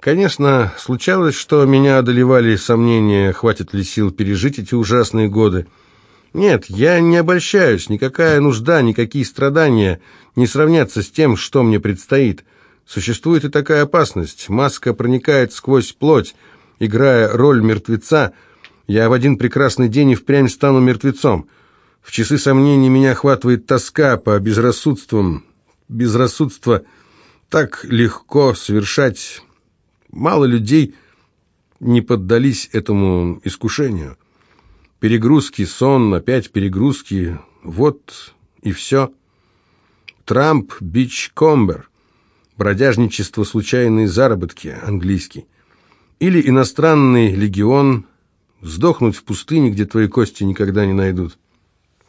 Конечно, случалось, что меня одолевали сомнения, хватит ли сил пережить эти ужасные годы. Нет, я не обольщаюсь, никакая нужда, никакие страдания не сравнятся с тем, что мне предстоит. Существует и такая опасность. Маска проникает сквозь плоть, играя роль мертвеца. Я в один прекрасный день и впрямь стану мертвецом. В часы сомнений меня охватывает тоска по безрассудствам. Безрассудство так легко совершать. Мало людей не поддались этому искушению. Перегрузки, сон, опять перегрузки. Вот и все. Трамп, бичкомбер. Бродяжничество, случайные заработки, английский. Или иностранный легион, сдохнуть в пустыне, где твои кости никогда не найдут.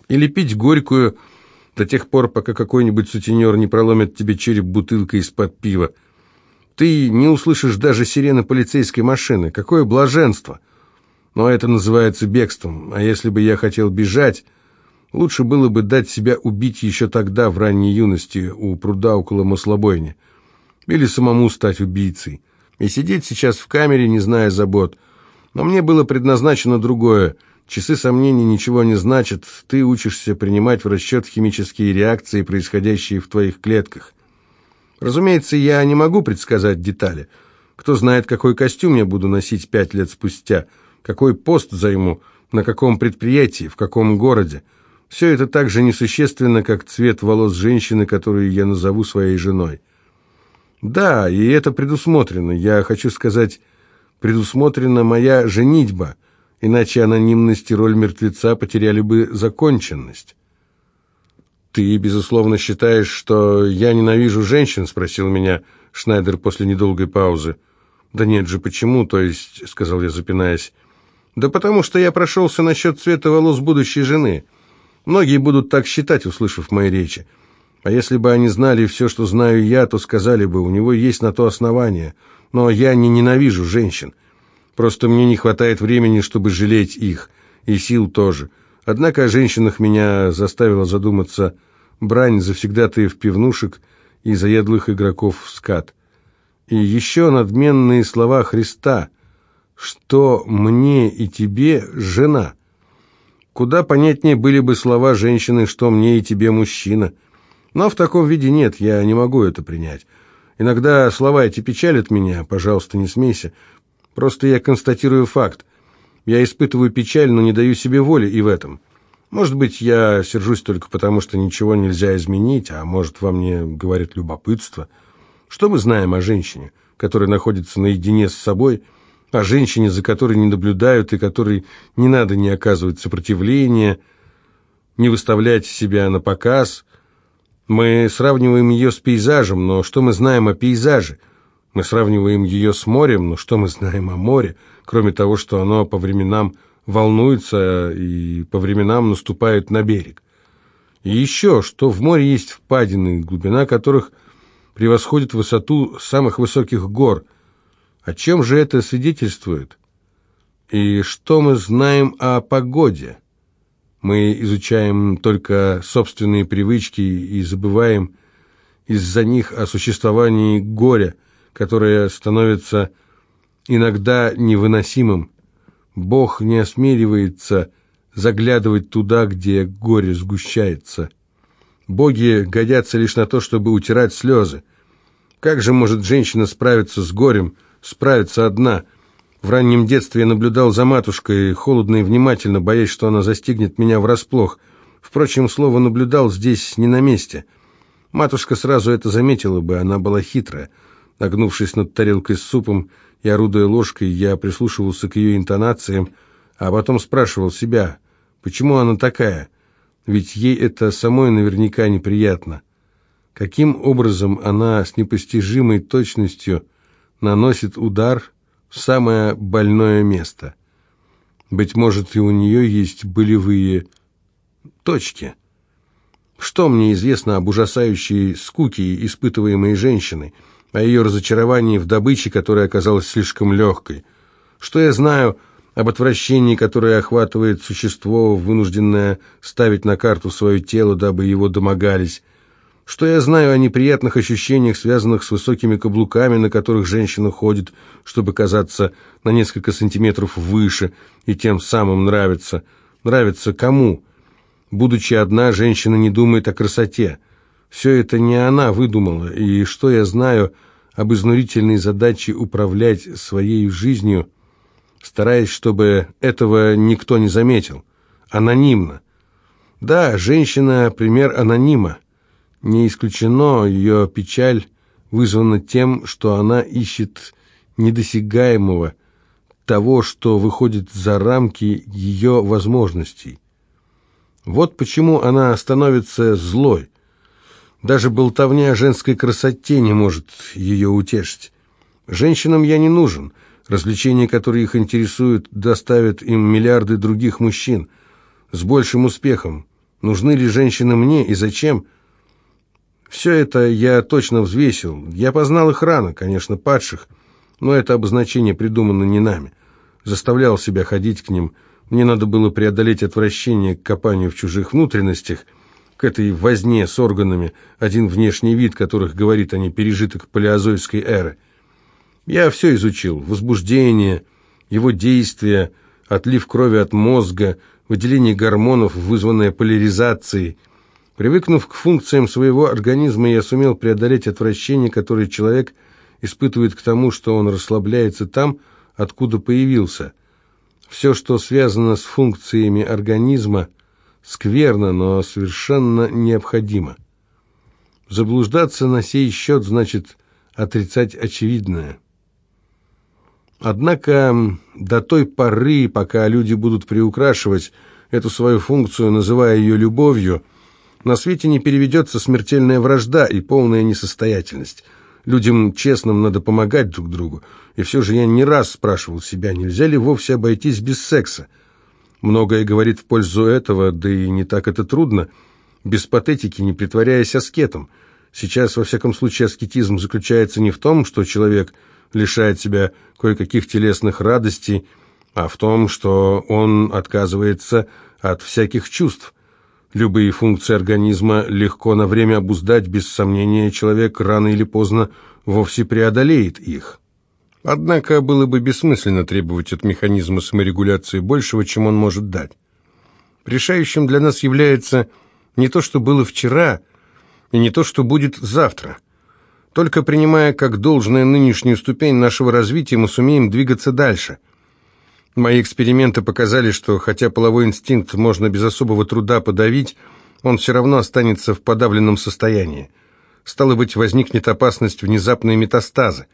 Или пить горькую до тех пор, пока какой-нибудь сутенер не проломит тебе череп бутылкой из-под пива. Ты не услышишь даже сирены полицейской машины. Какое блаженство! Но это называется бегством. А если бы я хотел бежать, лучше было бы дать себя убить еще тогда, в ранней юности, у пруда около маслобойни. Или самому стать убийцей. И сидеть сейчас в камере, не зная забот. Но мне было предназначено другое — Часы сомнений ничего не значат, ты учишься принимать в расчет химические реакции, происходящие в твоих клетках. Разумеется, я не могу предсказать детали. Кто знает, какой костюм я буду носить пять лет спустя, какой пост займу, на каком предприятии, в каком городе. Все это так же несущественно, как цвет волос женщины, которую я назову своей женой. Да, и это предусмотрено. Я хочу сказать, предусмотрена моя женитьба – иначе анонимность и роль мертвеца потеряли бы законченность. «Ты, безусловно, считаешь, что я ненавижу женщин?» — спросил меня Шнайдер после недолгой паузы. «Да нет же, почему?» — то есть, — сказал я, запинаясь. «Да потому что я прошелся насчет цвета волос будущей жены. Многие будут так считать, услышав мои речи. А если бы они знали все, что знаю я, то сказали бы, у него есть на то основание. Но я не ненавижу женщин. Просто мне не хватает времени, чтобы жалеть их, и сил тоже. Однако о женщинах меня заставила задуматься брань завсегдатаев пивнушек и заядлых игроков в скат. И еще надменные слова Христа, что мне и тебе жена. Куда понятнее были бы слова женщины, что мне и тебе мужчина. Но в таком виде нет, я не могу это принять. Иногда слова эти печалят меня, пожалуйста, не смейся. Просто я констатирую факт. Я испытываю печаль, но не даю себе воли и в этом. Может быть, я сержусь только потому, что ничего нельзя изменить, а может, во мне говорит любопытство. Что мы знаем о женщине, которая находится наедине с собой, о женщине, за которой не наблюдают и которой не надо не оказывать сопротивления, не выставлять себя на показ. Мы сравниваем ее с пейзажем, но что мы знаем о пейзаже – мы сравниваем ее с морем, но что мы знаем о море, кроме того, что оно по временам волнуется и по временам наступает на берег? И еще, что в море есть впадины, глубина которых превосходит высоту самых высоких гор. О чем же это свидетельствует? И что мы знаем о погоде? Мы изучаем только собственные привычки и забываем из-за них о существовании горя – которое становится иногда невыносимым. Бог не осмеливается заглядывать туда, где горе сгущается. Боги годятся лишь на то, чтобы утирать слезы. Как же может женщина справиться с горем, справиться одна? В раннем детстве я наблюдал за матушкой, холодно и внимательно, боясь, что она застигнет меня врасплох. Впрочем, слово «наблюдал» здесь не на месте. Матушка сразу это заметила бы, она была хитрая. Нагнувшись над тарелкой с супом и орудуя ложкой, я прислушивался к ее интонациям, а потом спрашивал себя, почему она такая, ведь ей это самой наверняка неприятно. Каким образом она с непостижимой точностью наносит удар в самое больное место? Быть может, и у нее есть болевые точки. Что мне известно об ужасающей скуке, испытываемой женщиной? О ее разочаровании в добыче, которая оказалась слишком легкой. Что я знаю об отвращении, которое охватывает существо, вынужденное ставить на карту свое тело, дабы его домогались. Что я знаю о неприятных ощущениях, связанных с высокими каблуками, на которых женщина ходит, чтобы казаться на несколько сантиметров выше, и тем самым нравится. Нравится кому? Будучи одна, женщина не думает о красоте. Все это не она выдумала, и что я знаю об изнурительной задаче управлять своей жизнью, стараясь, чтобы этого никто не заметил. Анонимно. Да, женщина – пример анонима. Не исключено, ее печаль вызвана тем, что она ищет недосягаемого, того, что выходит за рамки ее возможностей. Вот почему она становится злой. Даже болтовня о женской красоте не может ее утешить. Женщинам я не нужен. Развлечения, которые их интересуют, доставят им миллиарды других мужчин. С большим успехом. Нужны ли женщины мне и зачем – все это я точно взвесил. Я познал их рано, конечно, падших, но это обозначение придумано не нами. Заставлял себя ходить к ним. Мне надо было преодолеть отвращение к копанию в чужих внутренностях, к этой возне с органами, один внешний вид которых говорит о ней пережиток палеозойской эры. Я все изучил. Возбуждение, его действия, отлив крови от мозга, выделение гормонов, вызванное поляризацией – Привыкнув к функциям своего организма, я сумел преодолеть отвращение, которое человек испытывает к тому, что он расслабляется там, откуда появился. Все, что связано с функциями организма, скверно, но совершенно необходимо. Заблуждаться на сей счет значит отрицать очевидное. Однако до той поры, пока люди будут приукрашивать эту свою функцию, называя ее любовью, на свете не переведется смертельная вражда и полная несостоятельность. Людям честным надо помогать друг другу. И все же я не раз спрашивал себя, нельзя ли вовсе обойтись без секса. Многое говорит в пользу этого, да и не так это трудно. Без патетики, не притворяясь аскетом. Сейчас, во всяком случае, аскетизм заключается не в том, что человек лишает себя кое-каких телесных радостей, а в том, что он отказывается от всяких чувств – Любые функции организма легко на время обуздать, без сомнения, человек рано или поздно вовсе преодолеет их. Однако было бы бессмысленно требовать от механизма саморегуляции большего, чем он может дать. Решающим для нас является не то, что было вчера, и не то, что будет завтра. Только принимая как должное нынешнюю ступень нашего развития, мы сумеем двигаться дальше – Мои эксперименты показали, что хотя половой инстинкт можно без особого труда подавить, он все равно останется в подавленном состоянии. Стало быть, возникнет опасность внезапной метастазы.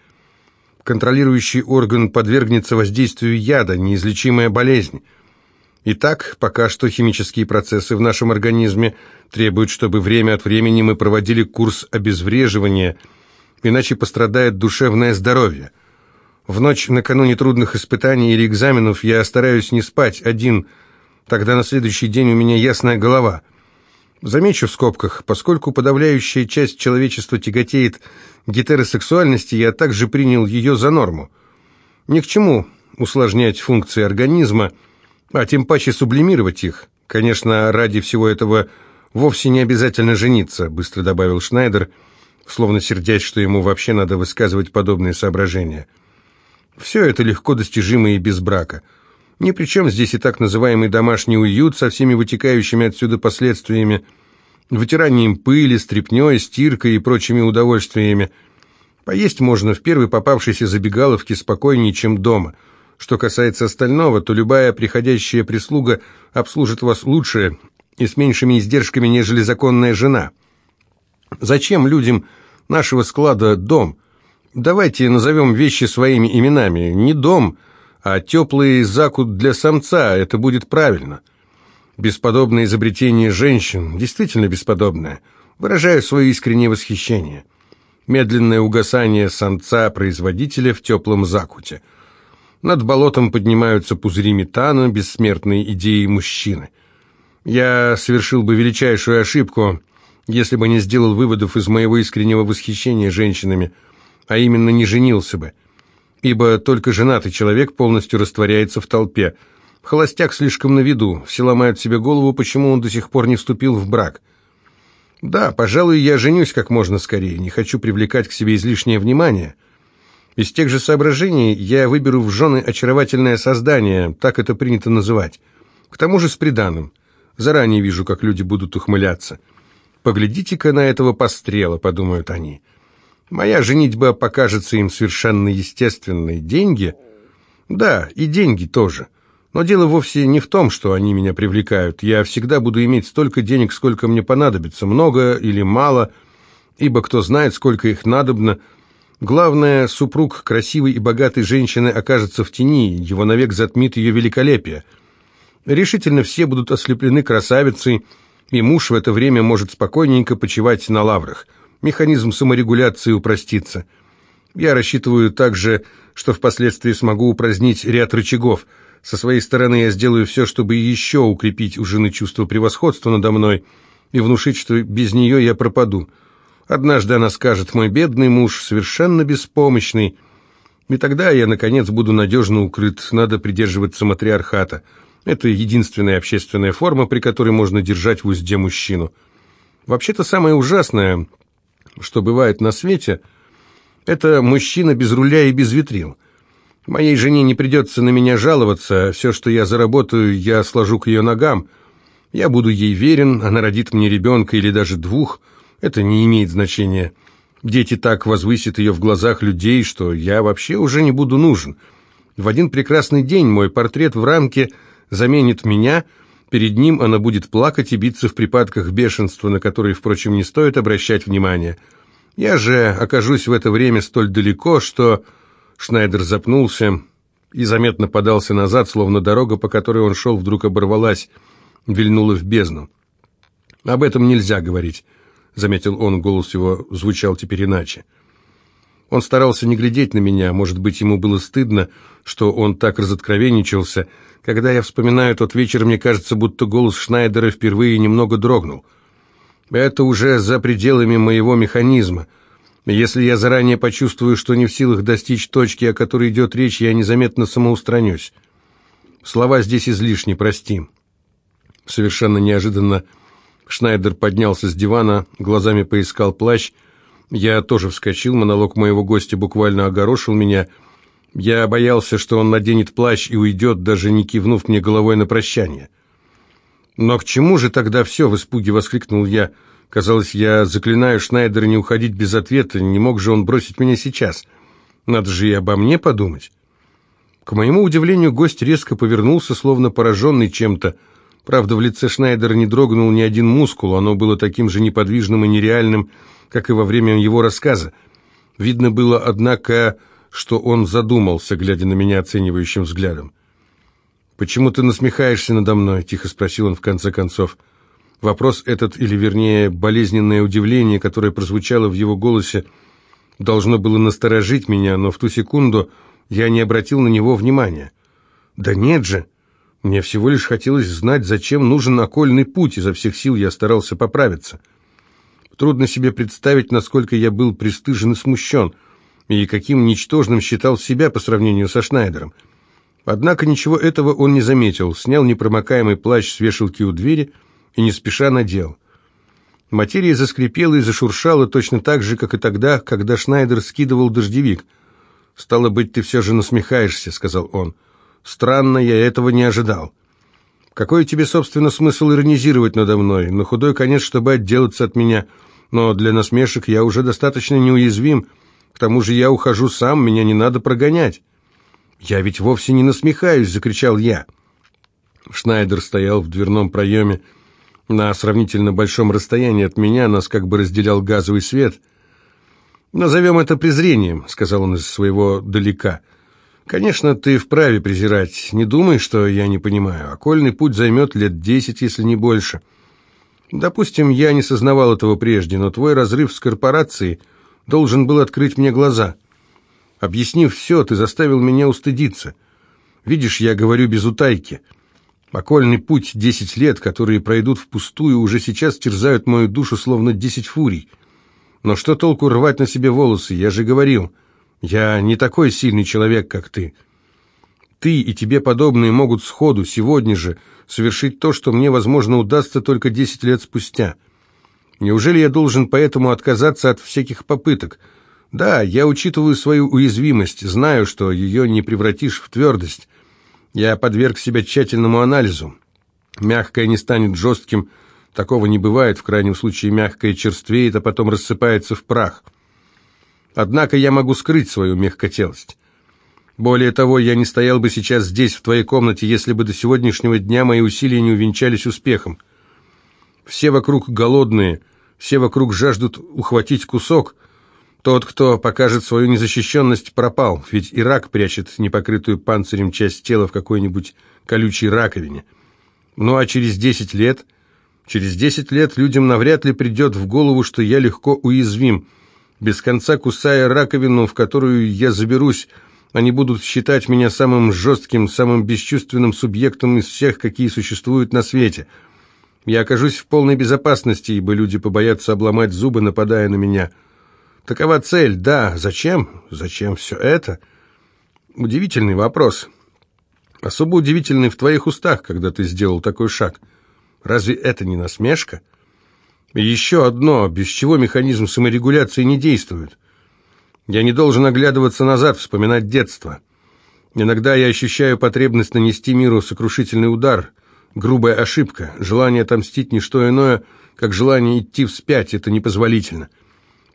Контролирующий орган подвергнется воздействию яда, неизлечимая болезнь. Итак, пока что химические процессы в нашем организме требуют, чтобы время от времени мы проводили курс обезвреживания, иначе пострадает душевное здоровье. В ночь накануне трудных испытаний или экзаменов я стараюсь не спать один, тогда на следующий день у меня ясная голова. Замечу в скобках, поскольку подавляющая часть человечества тяготеет гетеросексуальности, я также принял ее за норму. Ни к чему усложнять функции организма, а тем паче сублимировать их. Конечно, ради всего этого вовсе не обязательно жениться, быстро добавил Шнайдер, словно сердясь, что ему вообще надо высказывать подобные соображения. Все это легко достижимо и без брака. Ни при чем здесь и так называемый домашний уют со всеми вытекающими отсюда последствиями, вытиранием пыли, стряпнёй, стиркой и прочими удовольствиями. Поесть можно в первой попавшейся забегаловке спокойнее, чем дома. Что касается остального, то любая приходящая прислуга обслужит вас лучше и с меньшими издержками, нежели законная жена. Зачем людям нашего склада дом – Давайте назовем вещи своими именами. Не дом, а теплый закут для самца, это будет правильно. Бесподобное изобретение женщин, действительно бесподобное. Выражаю свое искреннее восхищение. Медленное угасание самца-производителя в теплом закуте. Над болотом поднимаются пузыри метана, бессмертные идеи мужчины. Я совершил бы величайшую ошибку, если бы не сделал выводов из моего искреннего восхищения женщинами – а именно не женился бы, ибо только женатый человек полностью растворяется в толпе. Холостяк слишком на виду, все ломают себе голову, почему он до сих пор не вступил в брак. Да, пожалуй, я женюсь как можно скорее, не хочу привлекать к себе излишнее внимание. Из тех же соображений я выберу в жены очаровательное создание, так это принято называть. К тому же с приданым. Заранее вижу, как люди будут ухмыляться. «Поглядите-ка на этого пострела», — подумают они. «Моя женитьба покажется им совершенно естественной. Деньги?» «Да, и деньги тоже. Но дело вовсе не в том, что они меня привлекают. Я всегда буду иметь столько денег, сколько мне понадобится, много или мало, ибо кто знает, сколько их надобно. Главное, супруг красивой и богатой женщины окажется в тени, его навек затмит ее великолепие». Решительно все будут ослеплены красавицей, и муж в это время может спокойненько почивать на лаврах. Механизм саморегуляции упростится. Я рассчитываю также, что впоследствии смогу упразднить ряд рычагов. Со своей стороны я сделаю все, чтобы еще укрепить у жены чувство превосходства надо мной и внушить, что без нее я пропаду. Однажды она скажет, мой бедный муж совершенно беспомощный, и тогда я, наконец, буду надежно укрыт, надо придерживаться матриархата». Это единственная общественная форма, при которой можно держать в узде мужчину. Вообще-то самое ужасное, что бывает на свете, это мужчина без руля и без витрил. Моей жене не придется на меня жаловаться, все, что я заработаю, я сложу к ее ногам. Я буду ей верен, она родит мне ребенка или даже двух, это не имеет значения. Дети так возвысят ее в глазах людей, что я вообще уже не буду нужен. В один прекрасный день мой портрет в рамке – заменит меня, перед ним она будет плакать и биться в припадках бешенства, на которые, впрочем, не стоит обращать внимания. Я же окажусь в это время столь далеко, что... Шнайдер запнулся и заметно подался назад, словно дорога, по которой он шел, вдруг оборвалась, вильнула в бездну. «Об этом нельзя говорить», — заметил он, голос его звучал теперь иначе. Он старался не глядеть на меня, может быть, ему было стыдно, что он так разоткровенничался, — когда я вспоминаю тот вечер, мне кажется, будто голос Шнайдера впервые немного дрогнул. Это уже за пределами моего механизма. Если я заранее почувствую, что не в силах достичь точки, о которой идет речь, я незаметно самоустранюсь. Слова здесь излишни, прости. Совершенно неожиданно Шнайдер поднялся с дивана, глазами поискал плащ. Я тоже вскочил, монолог моего гостя буквально огорошил меня — я боялся, что он наденет плащ и уйдет, даже не кивнув мне головой на прощание. «Но к чему же тогда все?» — в испуге воскликнул я. Казалось, я заклинаю Шнайдера не уходить без ответа, не мог же он бросить меня сейчас. Надо же и обо мне подумать. К моему удивлению, гость резко повернулся, словно пораженный чем-то. Правда, в лице Шнайдера не дрогнул ни один мускул, оно было таким же неподвижным и нереальным, как и во время его рассказа. Видно было, однако, что он задумался, глядя на меня оценивающим взглядом. «Почему ты насмехаешься надо мной?» — тихо спросил он в конце концов. Вопрос этот, или вернее, болезненное удивление, которое прозвучало в его голосе, должно было насторожить меня, но в ту секунду я не обратил на него внимания. «Да нет же!» Мне всего лишь хотелось знать, зачем нужен окольный путь, изо всех сил я старался поправиться. Трудно себе представить, насколько я был пристыжен и смущен — и каким ничтожным считал себя по сравнению со Шнайдером. Однако ничего этого он не заметил, снял непромокаемый плащ с вешалки у двери и не спеша надел. Материя заскрипела и зашуршала точно так же, как и тогда, когда Шнайдер скидывал дождевик. «Стало быть, ты все же насмехаешься», — сказал он. «Странно, я этого не ожидал». «Какой тебе, собственно, смысл иронизировать надо мной? На худой конец, чтобы отделаться от меня. Но для насмешек я уже достаточно неуязвим, к тому же я ухожу сам, меня не надо прогонять». «Я ведь вовсе не насмехаюсь!» — закричал я. Шнайдер стоял в дверном проеме на сравнительно большом расстоянии от меня, нас как бы разделял газовый свет. «Назовем это презрением», — сказал он из своего далека. «Конечно, ты вправе презирать. Не думай, что я не понимаю. Окольный путь займет лет десять, если не больше. Допустим, я не сознавал этого прежде, но твой разрыв с корпорацией — должен был открыть мне глаза. Объяснив все, ты заставил меня устыдиться. Видишь, я говорю без утайки. Окольный путь десять лет, которые пройдут впустую, уже сейчас терзают мою душу, словно десять фурий. Но что толку рвать на себе волосы? Я же говорил, я не такой сильный человек, как ты. Ты и тебе подобные могут сходу, сегодня же, совершить то, что мне, возможно, удастся только десять лет спустя. Неужели я должен поэтому отказаться от всяких попыток? Да, я учитываю свою уязвимость, знаю, что ее не превратишь в твердость. Я подверг себя тщательному анализу. Мягкое не станет жестким, такого не бывает, в крайнем случае мягкое черствеет, а потом рассыпается в прах. Однако я могу скрыть свою мягкотелость. Более того, я не стоял бы сейчас здесь, в твоей комнате, если бы до сегодняшнего дня мои усилия не увенчались успехом. Все вокруг голодные, все вокруг жаждут ухватить кусок. Тот, кто покажет свою незащищенность, пропал, ведь и рак прячет непокрытую панцирем часть тела в какой-нибудь колючей раковине. Ну а через десять лет... Через десять лет людям навряд ли придет в голову, что я легко уязвим. Без конца кусая раковину, в которую я заберусь, они будут считать меня самым жестким, самым бесчувственным субъектом из всех, какие существуют на свете — я окажусь в полной безопасности, ибо люди побоятся обломать зубы, нападая на меня. Такова цель, да. Зачем? Зачем все это? Удивительный вопрос. Особо удивительный в твоих устах, когда ты сделал такой шаг. Разве это не насмешка? Еще одно, без чего механизм саморегуляции не действует. Я не должен оглядываться назад, вспоминать детство. Иногда я ощущаю потребность нанести миру сокрушительный удар – Грубая ошибка. Желание отомстить не что иное, как желание идти вспять. Это непозволительно.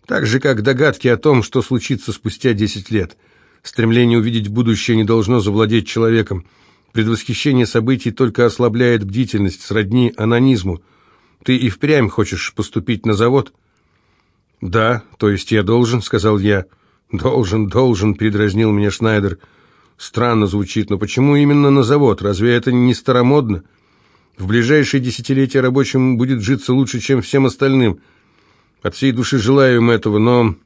Так же, как догадки о том, что случится спустя 10 лет. Стремление увидеть будущее не должно завладеть человеком. Предвосхищение событий только ослабляет бдительность, сродни анонизму. Ты и впрямь хочешь поступить на завод? Да, то есть я должен, сказал я. Должен, должен, передразнил меня Шнайдер. Странно звучит, но почему именно на завод? Разве это не старомодно? В ближайшие десятилетия рабочим будет житься лучше, чем всем остальным. От всей души желаю им этого, но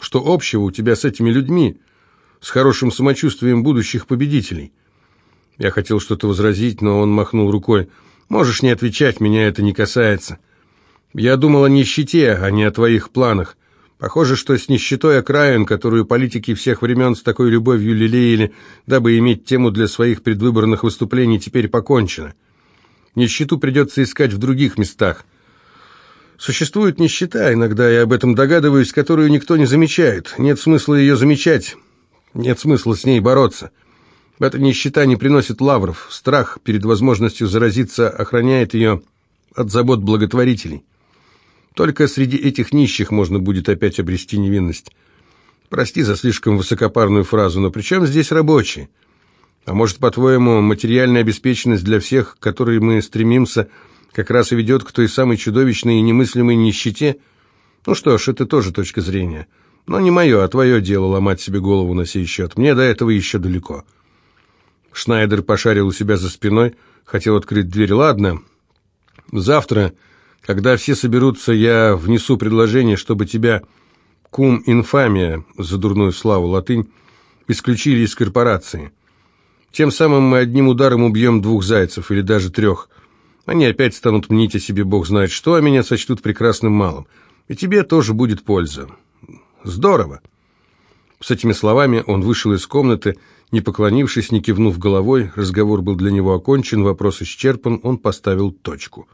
что общего у тебя с этими людьми, с хорошим самочувствием будущих победителей? Я хотел что-то возразить, но он махнул рукой. Можешь не отвечать, меня это не касается. Я думал о нищете, а не о твоих планах. Похоже, что с нищетой окраин, которую политики всех времен с такой любовью лелеяли, дабы иметь тему для своих предвыборных выступлений, теперь покончено. Нищету придется искать в других местах. Существует нищета, иногда я об этом догадываюсь, которую никто не замечает. Нет смысла ее замечать, нет смысла с ней бороться. Эта нищета не приносит лавров. Страх перед возможностью заразиться охраняет ее от забот благотворителей. Только среди этих нищих можно будет опять обрести невинность. Прости за слишком высокопарную фразу, но при чем здесь рабочие? А может, по-твоему, материальная обеспеченность для всех, к которой мы стремимся, как раз и ведет к той самой чудовищной и немыслимой нищете? Ну что ж, это тоже точка зрения. Но не мое, а твое дело ломать себе голову на сей счет. Мне до этого еще далеко. Шнайдер пошарил у себя за спиной, хотел открыть дверь. Ладно, завтра, когда все соберутся, я внесу предложение, чтобы тебя, кум инфамия, за дурную славу латынь, исключили из корпорации. Тем самым мы одним ударом убьем двух зайцев, или даже трех. Они опять станут мнить о себе бог знает что, а меня сочтут прекрасным малым. И тебе тоже будет польза. Здорово!» С этими словами он вышел из комнаты, не поклонившись, не кивнув головой. Разговор был для него окончен, вопрос исчерпан, он поставил точку.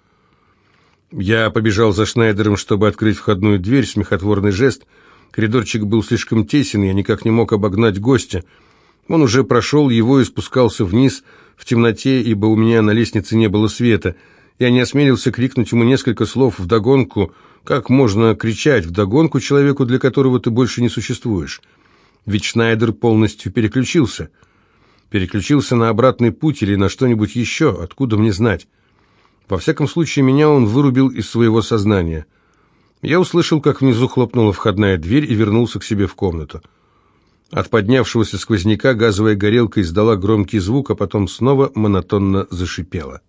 Я побежал за Шнайдером, чтобы открыть входную дверь, смехотворный жест. Коридорчик был слишком тесен, я никак не мог обогнать гостя — он уже прошел его и спускался вниз в темноте, ибо у меня на лестнице не было света. Я не осмелился крикнуть ему несколько слов вдогонку. Как можно кричать вдогонку человеку, для которого ты больше не существуешь? Ведь Шнайдер полностью переключился. Переключился на обратный путь или на что-нибудь еще, откуда мне знать? Во всяком случае, меня он вырубил из своего сознания. Я услышал, как внизу хлопнула входная дверь и вернулся к себе в комнату. От поднявшегося сквозняка газовая горелка издала громкий звук, а потом снова монотонно зашипела.